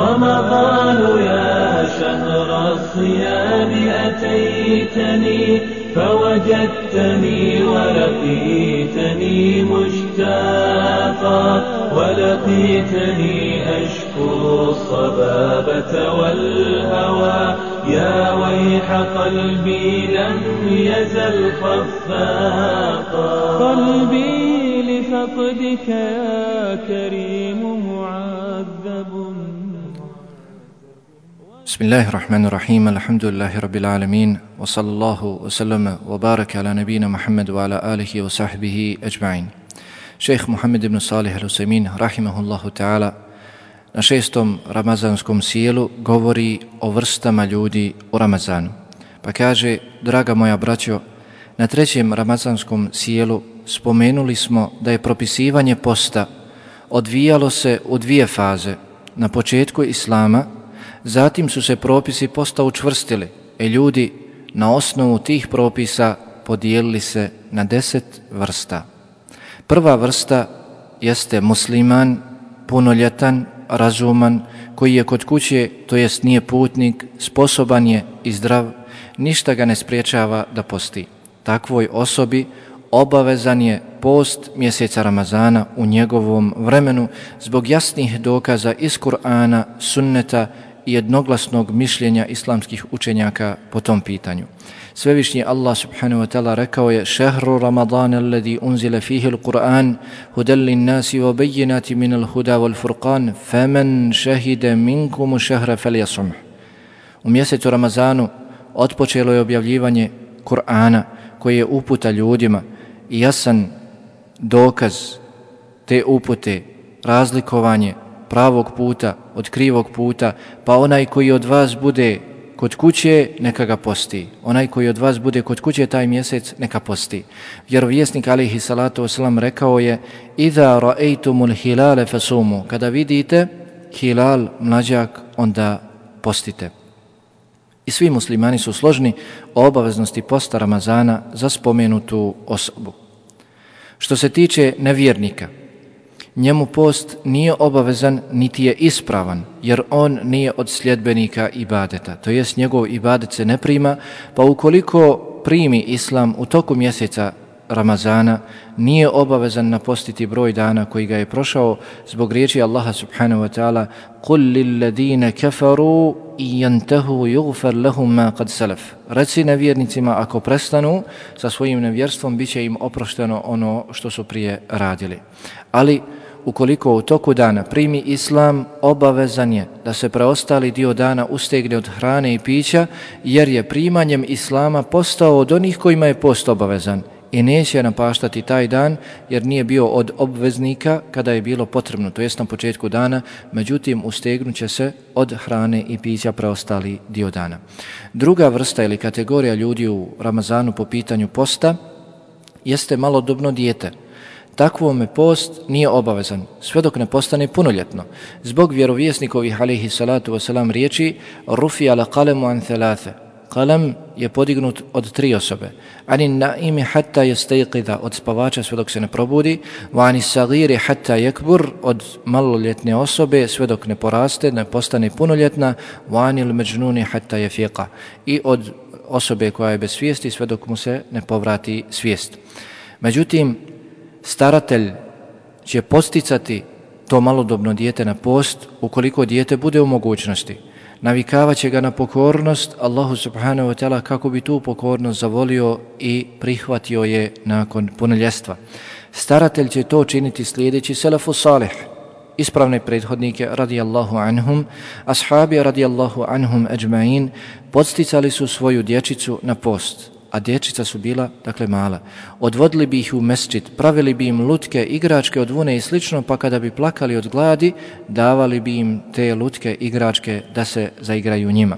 رمضان يا شهر الصيام أتيتني فوجدتني ولقيتني مشتاقا ولقيتني أشكو الصبابة والهوى. يا ويح قلبي لم يزل خفاقا. قلبي لفقدك يا كريم بسم الله الرحمن الرحيم الحمد لله رب العالمين وصلى الله وسلم وبارك على نبينا محمد وعلى آله وصحبه أجمعين شيخ محمد بن صالح الحسيمين رحمه الله تعالى na šestom ramazanskom sjelu govori o vrstama ljudi u Ramazanu. Pa kaže, draga moja braćo, na trećem ramazanskom sjelu spomenuli smo da je propisivanje posta odvijalo se u dvije faze. Na početku Islama, zatim su se propisi posta učvrstili i ljudi na osnovu tih propisa podijelili se na deset vrsta. Prva vrsta jeste musliman, punoljetan, razuman, koji je kod kuće, to jest nije putnik, sposoban je i zdrav, ništa ga ne spriječava da posti. Takvoj osobi obavezan je post mjeseca Ramazana u njegovom vremenu zbog jasnih dokaza iz Kur'ana, sunneta jednoglasnog mišljenja islamskih učenjaka po tom pitanju. Svevišnji Allah subhanahu wa ta'ala rekao je šehru Ramadana alladhi unzila fihi al-Qur'an hudan lin nasi wa bayyinati min al-huda wal furqan faman shahida minkum shahra falyasum. U mjesecu Ramazanu otpočelo je objavljivanje Kur'ana koji je uputa ljudima i jasan dokaz te upute, razlikovanje pravog puta od krivog puta, pa onaj koji od vas bude kod kuće, neka ga posti. Onaj koji od vas bude kod kuće taj mjesec, neka posti. Vjerovjesnik alihi salatu wasalam rekao je Iza ra'ejtumul hilale fasumu. Kada vidite hilal, mlađak, onda postite. I svi muslimani su složni o obaveznosti posta Ramazana za spomenutu osobu. Što se tiče nevjernika, njemu post nije obavezan niti je ispravan, jer on nije od sljedbenika ibadeta. To jest njegov ibadet se ne prima, pa ukoliko primi islam u toku mjeseca Ramazana, nije obavezan napostiti broj dana koji ga je prošao zbog riječi Allaha subhanahu wa ta'ala قُلْ لِلَّذِينَ كَفَرُوا يَنْتَهُوا يُغْفَرْ لَهُمْ مَا قَدْ سَلَفْ Reci nevjernicima, ako prestanu sa svojim nevjerstvom, bit im oprošteno ono što su prije radili. Ali ukoliko u toku dana primi islam, obavezan je da se preostali dio dana ustegne od hrane i pića, jer je primanjem islama postao od onih kojima je post obavezan i neće napaštati taj dan jer nije bio od obveznika kada je bilo potrebno, to jest na početku dana, međutim ustegnuće se od hrane i pića preostali dio dana. Druga vrsta ili kategorija ljudi u Ramazanu po pitanju posta jeste malodobno dijete takvome post nije obavezan, sve dok ne postane punoljetno. Zbog vjerovjesnikovih alaihi salatu wasalam riječi, rufi ala kalemu an thalathe. Kalem je podignut od tri osobe. Ani naimi hatta je stejqida od spavača sve dok se ne probudi, va ani sagiri hatta jekbur od maloljetne osobe sve dok ne poraste, ne postane punoljetna, va ani međnuni hatta je fiqa. I od osobe koja je bez svijesti sve dok mu se ne povrati svijest. Međutim, staratelj će posticati to malodobno dijete na post ukoliko dijete bude u mogućnosti. Navikavaće ga na pokornost Allahu subhanahu wa ta'ala kako bi tu pokornost zavolio i prihvatio je nakon punoljestva. Staratelj će to činiti slijedeći selafu salih, ispravne prethodnike radijallahu anhum, ashabi radijallahu anhum ajma'in, podsticali su svoju dječicu na post a dječica su bila, dakle, mala. Odvodili bi ih u mesčit, pravili bi im lutke, igračke od vune i slično, pa kada bi plakali od gladi, davali bi im te lutke, igračke da se zaigraju njima.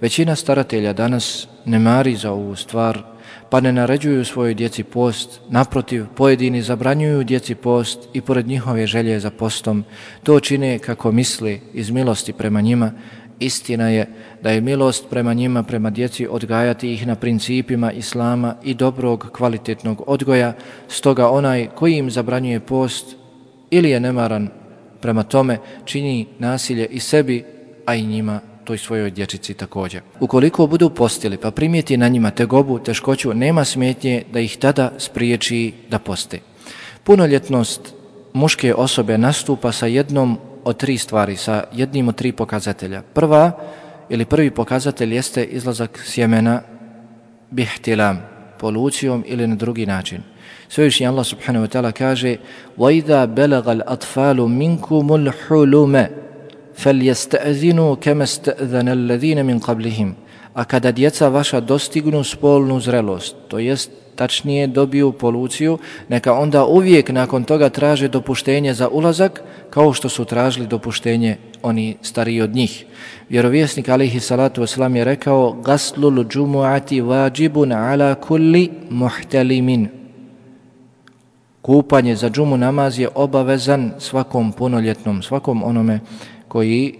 Većina staratelja danas ne mari za ovu stvar, pa ne naređuju svojoj djeci post, naprotiv, pojedini zabranjuju djeci post i pored njihove želje za postom, to čine kako misli iz milosti prema njima, Istina je da je milost prema njima, prema djeci, odgajati ih na principima Islama i dobrog, kvalitetnog odgoja, stoga onaj koji im zabranjuje post ili je nemaran prema tome, čini nasilje i sebi a i njima toj svojoj dječici također. Ukoliko budu postili pa primijeti na njima tegobu, teškoću, nema smetnje da ih tada spriječi da poste. Punoljetnost muške osobe nastupa sa jednom od tri stvari, sa jednim od tri pokazatelja. Prva ili prvi pokazatelj jeste izlazak sjemena bihtilam, polucijom ili na drugi način. Svevišnji Allah subhanahu wa ta'ala kaže وَإِذَا بَلَغَ الْأَطْفَالُ مِنْكُمُ الْحُلُمَ فَلْيَسْتَأْذِنُوا كَمَا اسْتَأْذَنَ الَّذِينَ مِنْ قَبْلِهِمْ A kada djeca vaša dostignu spolnu zrelost, to jest tačnije dobiju poluciju, neka onda uvijek nakon toga traže dopuštenje za ulazak, kao što su tražili dopuštenje oni stariji od njih. Vjerovjesnik alihi salatu wasalam je rekao Gaslul džumu'ati vađibun ala kulli muhtelimin. Kupanje za džumu namaz je obavezan svakom punoljetnom, svakom onome koji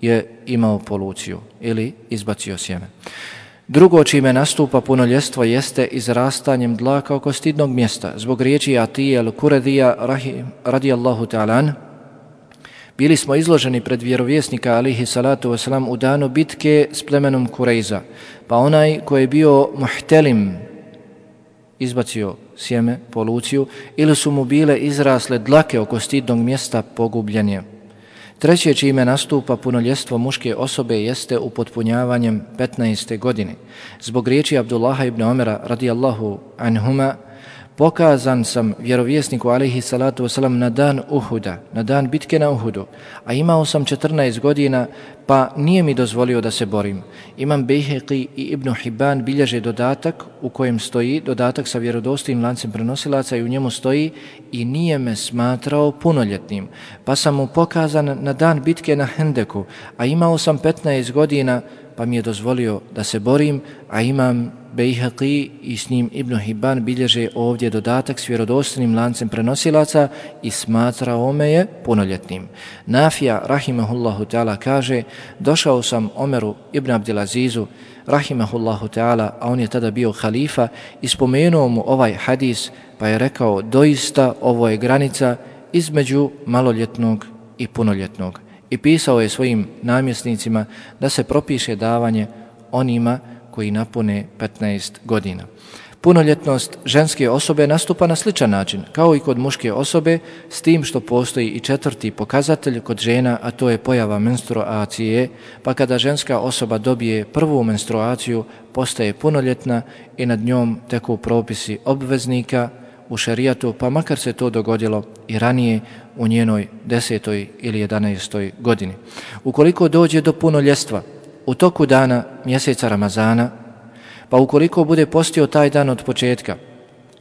je imao poluciju ili izbacio sjeme. Drugo čime nastupa punoljestvo jeste izrastanjem dlaka oko stidnog mjesta. Zbog riječi Atije al-Kuredija radijallahu ta'alan, bili smo izloženi pred vjerovjesnika alihi salatu wasalam u danu bitke s plemenom Kurejza. Pa onaj koji je bio muhtelim izbacio sjeme, poluciju, ili su mu bile izrasle dlake oko stidnog mjesta pogubljenje. Treće čime nastupa punoljestvo muške osobe jeste upotpunjavanjem 15. godine. Zbog riječi Abdullaha ibn Omera radijallahu anhuma, pokazan sam vjerovjesniku alaihi salatu wasalam na dan Uhuda, na dan bitke na Uhudu, a imao sam 14 godina, pa nije mi dozvolio da se borim. Imam Bejheqi i Ibn Hibban bilježe dodatak u kojem stoji, dodatak sa vjerodostojnim lancem prenosilaca i u njemu stoji i nije me smatrao punoljetnim, pa sam mu pokazan na dan bitke na Hendeku, a imao sam 15 godina, pa mi je dozvolio da se borim, a imam Bejhaqi i s njim Ibn Hibban bilježe ovdje dodatak s vjerodostanim lancem prenosilaca i smatra ome je punoljetnim. Nafija, rahimahullahu ta'ala, kaže Došao sam Omeru ibn Abdelazizu, rahimahullahu ta'ala, a on je tada bio halifa, i spomenuo mu ovaj hadis, pa je rekao, doista ovo je granica između maloljetnog i punoljetnog. I pisao je svojim namjesnicima da se propiše davanje onima koji napune 15 godina. Punoljetnost ženske osobe nastupa na sličan način, kao i kod muške osobe, s tim što postoji i četvrti pokazatelj kod žena, a to je pojava menstruacije, pa kada ženska osoba dobije prvu menstruaciju, postaje punoljetna i nad njom teku propisi obveznika u šarijatu, pa makar se to dogodilo i ranije u njenoj desetoj ili jedanestoj godini. Ukoliko dođe do punoljestva, u toku dana mjeseca Ramazana, pa ukoliko bude postio taj dan od početka,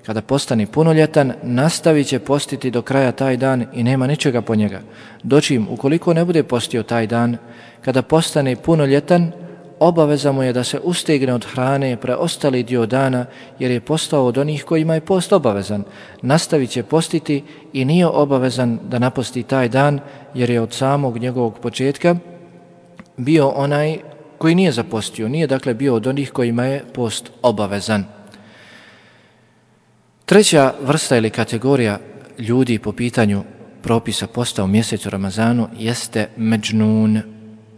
kada postane punoljetan, nastavit će postiti do kraja taj dan i nema ničega po njega. Doćim, ukoliko ne bude postio taj dan, kada postane punoljetan, obaveza mu je da se ustegne od hrane preostali dio dana, jer je postao od onih kojima je post obavezan. Nastavit će postiti i nije obavezan da naposti taj dan, jer je od samog njegovog početka bio onaj koji nije zapostio, nije dakle bio od onih kojima je post obavezan. Treća vrsta ili kategorija ljudi po pitanju propisa posta u mjesecu Ramazanu jeste međnun,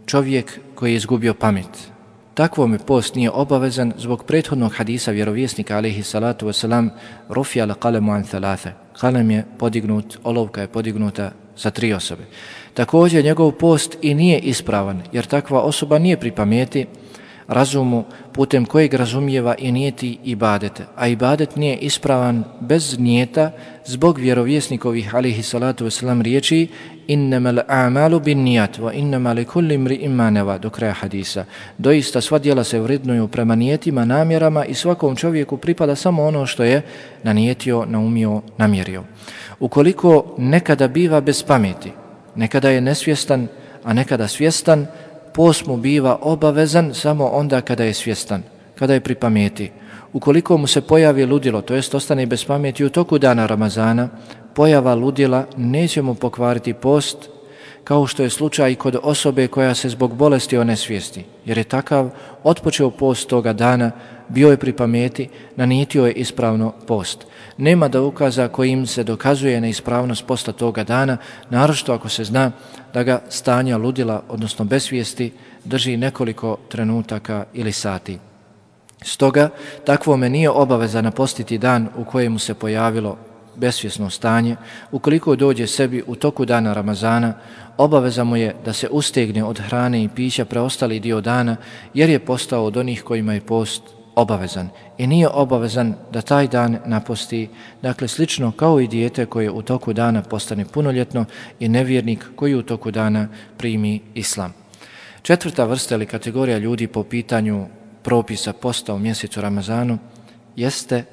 čovjek koji je izgubio pamet. Takvo mi post nije obavezan zbog prethodnog hadisa vjerovjesnika alaihi salatu wasalam rufja la kalemu an thalathe. Kalem je podignut, olovka je podignuta za tri osobe. Također njegov post i nije ispravan, jer takva osoba nije pri pameti, razumu putem kojeg razumijeva i nijeti ibadete. A ibadet nije ispravan bez nijeta zbog vjerovjesnikovih alihi salatu wasalam riječi innamal a'malu bin nijat wa innama li kulli mri imaneva do kraja hadisa. Doista sva dijela se vrednuju prema nijetima, namjerama i svakom čovjeku pripada samo ono što je nanijetio, naumio, namjerio. Ukoliko nekada biva bez pameti, nekada je nesvjestan, a nekada svjestan, post mu biva obavezan samo onda kada je svjestan, kada je pri pameti. Ukoliko mu se pojavi ludilo, to jest ostane bez pameti u toku dana Ramazana, pojava ludila neće mu pokvariti post, kao što je slučaj kod osobe koja se zbog bolesti onesvijesti, jer je takav otpočeo post toga dana, bio je pri pameti, nanitio je ispravno post. Nema da ukaza kojim se dokazuje neispravnost posta toga dana, narošto ako se zna da ga stanja ludila, odnosno besvijesti, drži nekoliko trenutaka ili sati. Stoga, takvome nije obaveza napostiti dan u kojemu se pojavilo besvjesno stanje, ukoliko dođe sebi u toku dana Ramazana, obaveza mu je da se ustegne od hrane i pića preostali dio dana, jer je postao od onih kojima je post obavezan i nije obavezan da taj dan naposti, dakle slično kao i dijete koje u toku dana postane punoljetno i nevjernik koji u toku dana primi islam. Četvrta vrsta ili kategorija ljudi po pitanju propisa posta u mjesecu Ramazanu jeste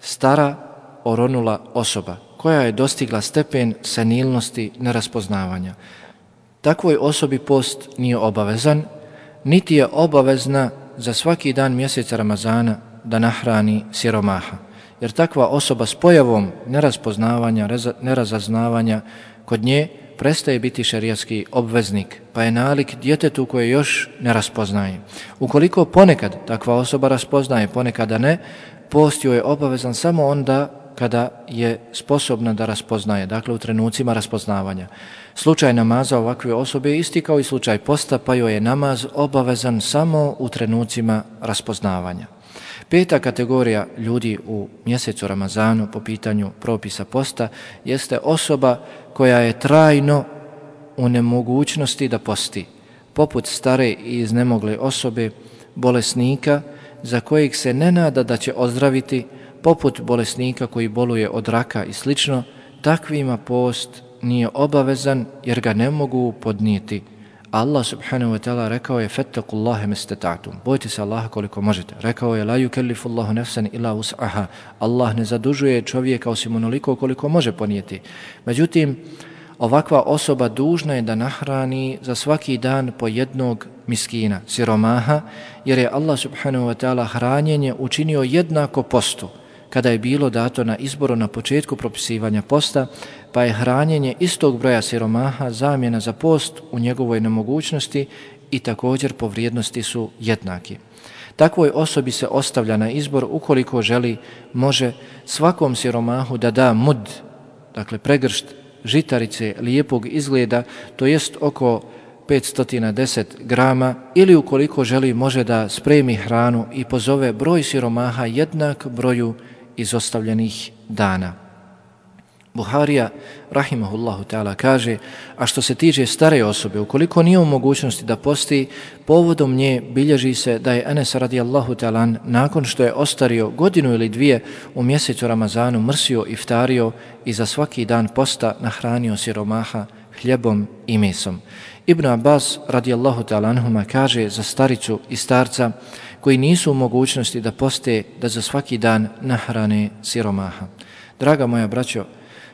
stara oronula osoba koja je dostigla stepen senilnosti neraspoznavanja. Takvoj osobi post nije obavezan, niti je obavezna za svaki dan mjeseca Ramazana da nahrani siromaha. Jer takva osoba s pojavom neraspoznavanja, nerazaznavanja kod nje prestaje biti šerijatski obveznik, pa je nalik djetetu koje još ne raspoznaje. Ukoliko ponekad takva osoba raspoznaje, ponekada ne, post joj je obavezan samo onda kada je sposobna da raspoznaje, dakle u trenucima raspoznavanja. Slučaj namaza ovakve osobe je isti kao i slučaj posta, pa joj je namaz obavezan samo u trenucima raspoznavanja. Peta kategorija ljudi u mjesecu Ramazanu po pitanju propisa posta jeste osoba koja je trajno u nemogućnosti da posti, poput stare i iznemogle osobe, bolesnika, za kojeg se ne nada da će ozdraviti, poput bolesnika koji boluje od raka i slično, takvima post nije obavezan jer ga ne mogu podnijeti. Allah subhanahu wa ta'ala rekao je fattakullaha mestetatum. Bojte se Allaha koliko možete. Rekao je la yukallifu nefsan nafsan illa wus'aha. Allah ne zadužuje čovjeka osim onoliko koliko može ponijeti. Međutim, ovakva osoba dužna je da nahrani za svaki dan po jednog miskina, siromaha, jer je Allah subhanahu wa ta'ala hranjenje učinio jednako postu kada je bilo dato na izboru na početku propisivanja posta, pa je hranjenje istog broja siromaha zamjena za post u njegovoj nemogućnosti i također po vrijednosti su jednaki. Takvoj osobi se ostavlja na izbor ukoliko želi, može svakom siromahu da da mud, dakle pregršt žitarice lijepog izgleda, to jest oko 510 grama ili ukoliko želi može da spremi hranu i pozove broj siromaha jednak broju izostavljenih dana. Buharija, rahimahullahu ta'ala, kaže, a što se tiče stare osobe, ukoliko nije u mogućnosti da posti, povodom nje bilježi se da je Enes radijallahu ta'ala nakon što je ostario godinu ili dvije u mjesecu Ramazanu mrsio i iftario i za svaki dan posta nahranio siromaha hljebom i mesom. Ibn Abbas radijallahu ta'ala anhuma kaže za staricu i starca, koji nisu u mogućnosti da poste da za svaki dan nahrane siromaha. Draga moja braćo,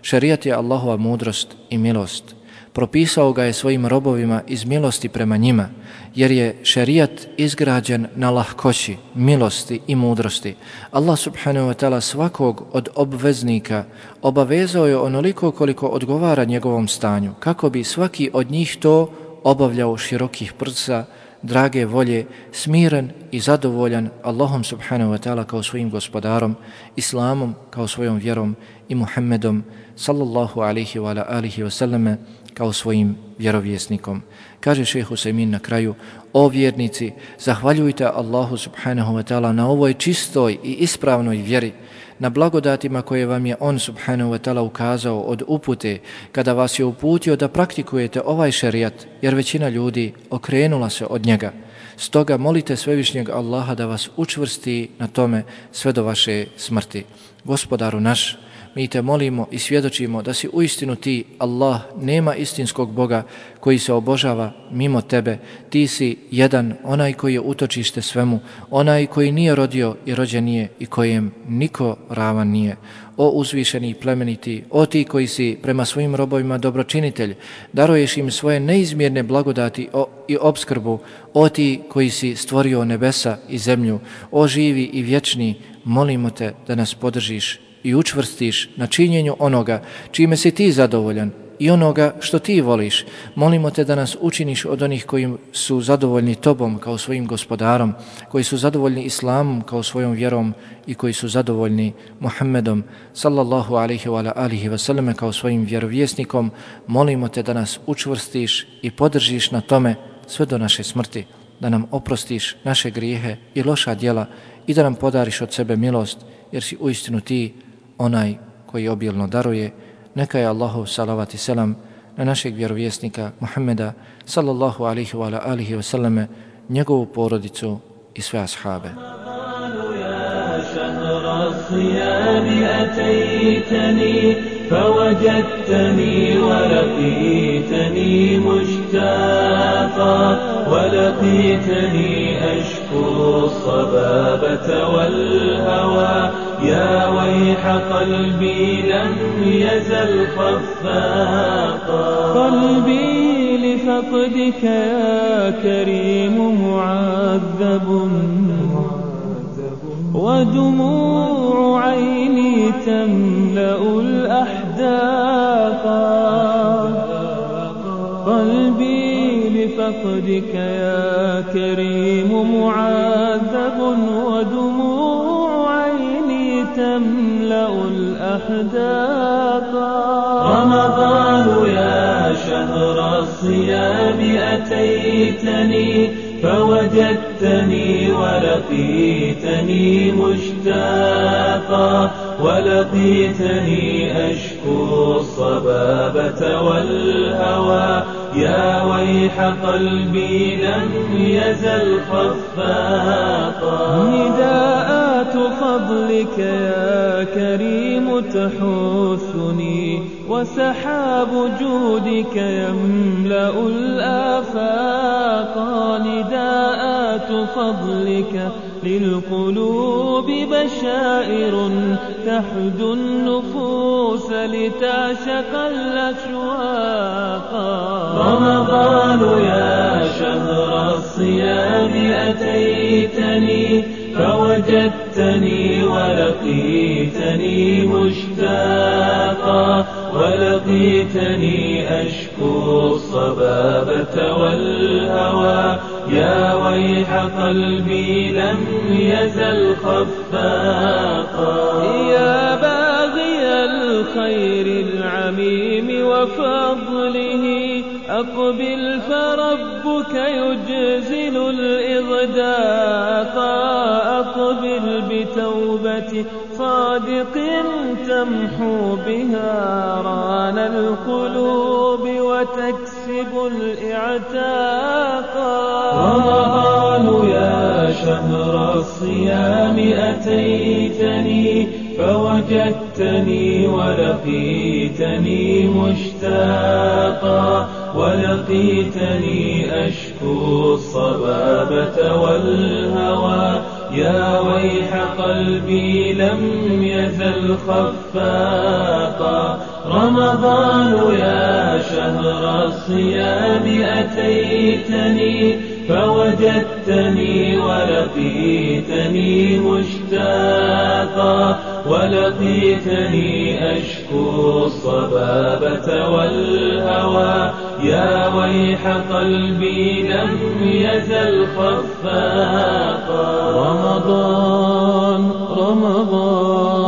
šarijat je Allahova mudrost i milost. Propisao ga je svojim robovima iz milosti prema njima, jer je šarijat izgrađen na lahkoći, milosti i mudrosti. Allah subhanahu wa ta'ala svakog od obveznika obavezao je onoliko koliko odgovara njegovom stanju, kako bi svaki od njih to obavljao širokih prsa, drage volje, smiren i zadovoljan Allahom subhanahu wa ta'ala kao svojim gospodarom, Islamom kao svojom vjerom i Muhammedom sallallahu alihi wa ala alihi wa sallame kao svojim vjerovjesnikom. Kaže šeheh Husemin na kraju, o vjernici, zahvaljujte Allahu subhanahu wa ta'ala na ovoj čistoj i ispravnoj vjeri, na blagodatima koje vam je On subhanahu wa ta'ala ukazao od upute kada vas je uputio da praktikujete ovaj šerijat jer većina ljudi okrenula se od njega. Stoga molite svevišnjeg Allaha da vas učvrsti na tome sve do vaše smrti. Gospodaru naš, mi te molimo i svjedočimo da si uistinu ti, Allah, nema istinskog Boga koji se obožava mimo tebe. Ti si jedan, onaj koji je utočište svemu, onaj koji nije rodio i rođen nije i kojem niko ravan nije. O uzvišeni i plemeniti, o ti koji si prema svojim robovima dobročinitelj, daruješ im svoje neizmjerne blagodati o, i obskrbu, o ti koji si stvorio nebesa i zemlju, o živi i vječni, molimo te da nas podržiš i učvrstiš na činjenju onoga čime si ti zadovoljan i onoga što ti voliš. Molimo te da nas učiniš od onih koji su zadovoljni tobom kao svojim gospodarom, koji su zadovoljni islamom kao svojom vjerom i koji su zadovoljni Muhammedom sallallahu alaihi wa alihi wa sallam kao svojim vjerovjesnikom. Molimo te da nas učvrstiš i podržiš na tome sve do naše smrti, da nam oprostiš naše grijehe i loša djela i da nam podariš od sebe milost, jer si uistinu ti onaj koji obilno daruje. Neka je Allahu salavat i selam na našeg vjerovjesnika Muhammeda sallallahu alihi wa alihi wa sallame, njegovu porodicu i sve ashabe. فوجدتني ولقيتني مشتاقا ولقيتني أشكو الصبابة والهوى. يا ويح قلبي لم يزل خفاقا. قلبي لفقدك يا كريم معذب. ودموع عيني تملأ الأحداق قلبي لفقدك يا كريم معذب ودموع عيني تملأ الأحداق. رمضان يا شهر الصيام أتيتني فوجدتني ولقيتني مشتاقا. ولقيتني أشكو الصبابة والهوى. يا ويح قلبي لم يزل خفاقا. نداءات فضلك يا كريم تحثني وسحاب جودك يملأ الآفاق. نداءات فضلك للقلوب بشائر تحدو النفوس لتعشق الأشواق. رمضان يا شهر الصيام أتيتني فوجدتني ولقيتني مشتاقا. ولقيتني أشكو الصبابة والهوى. يا ويح قلبي لم يزل خفاقا يا باغي الخير العميم وفضله أقبل فربك يجزل الإغداق. أقبل بتوبة صادق تمحو بها ران القلوب وتكسب الإعتاق. رمضان يا شهر الصيام أتيتني فوجدتني ولقيتني مشتاقا ولقيتني أشكو الصبابة والهوى يا ويح قلبي لم يزل خفاقا. رمضان يا شهر الصيام أتيتني فوجدتني ولقيتني مشتاقا. ولقيتني أشكو الصبابة والهوى. يا ويح قلبي لم يزل خفاقا. رمضان رمضان.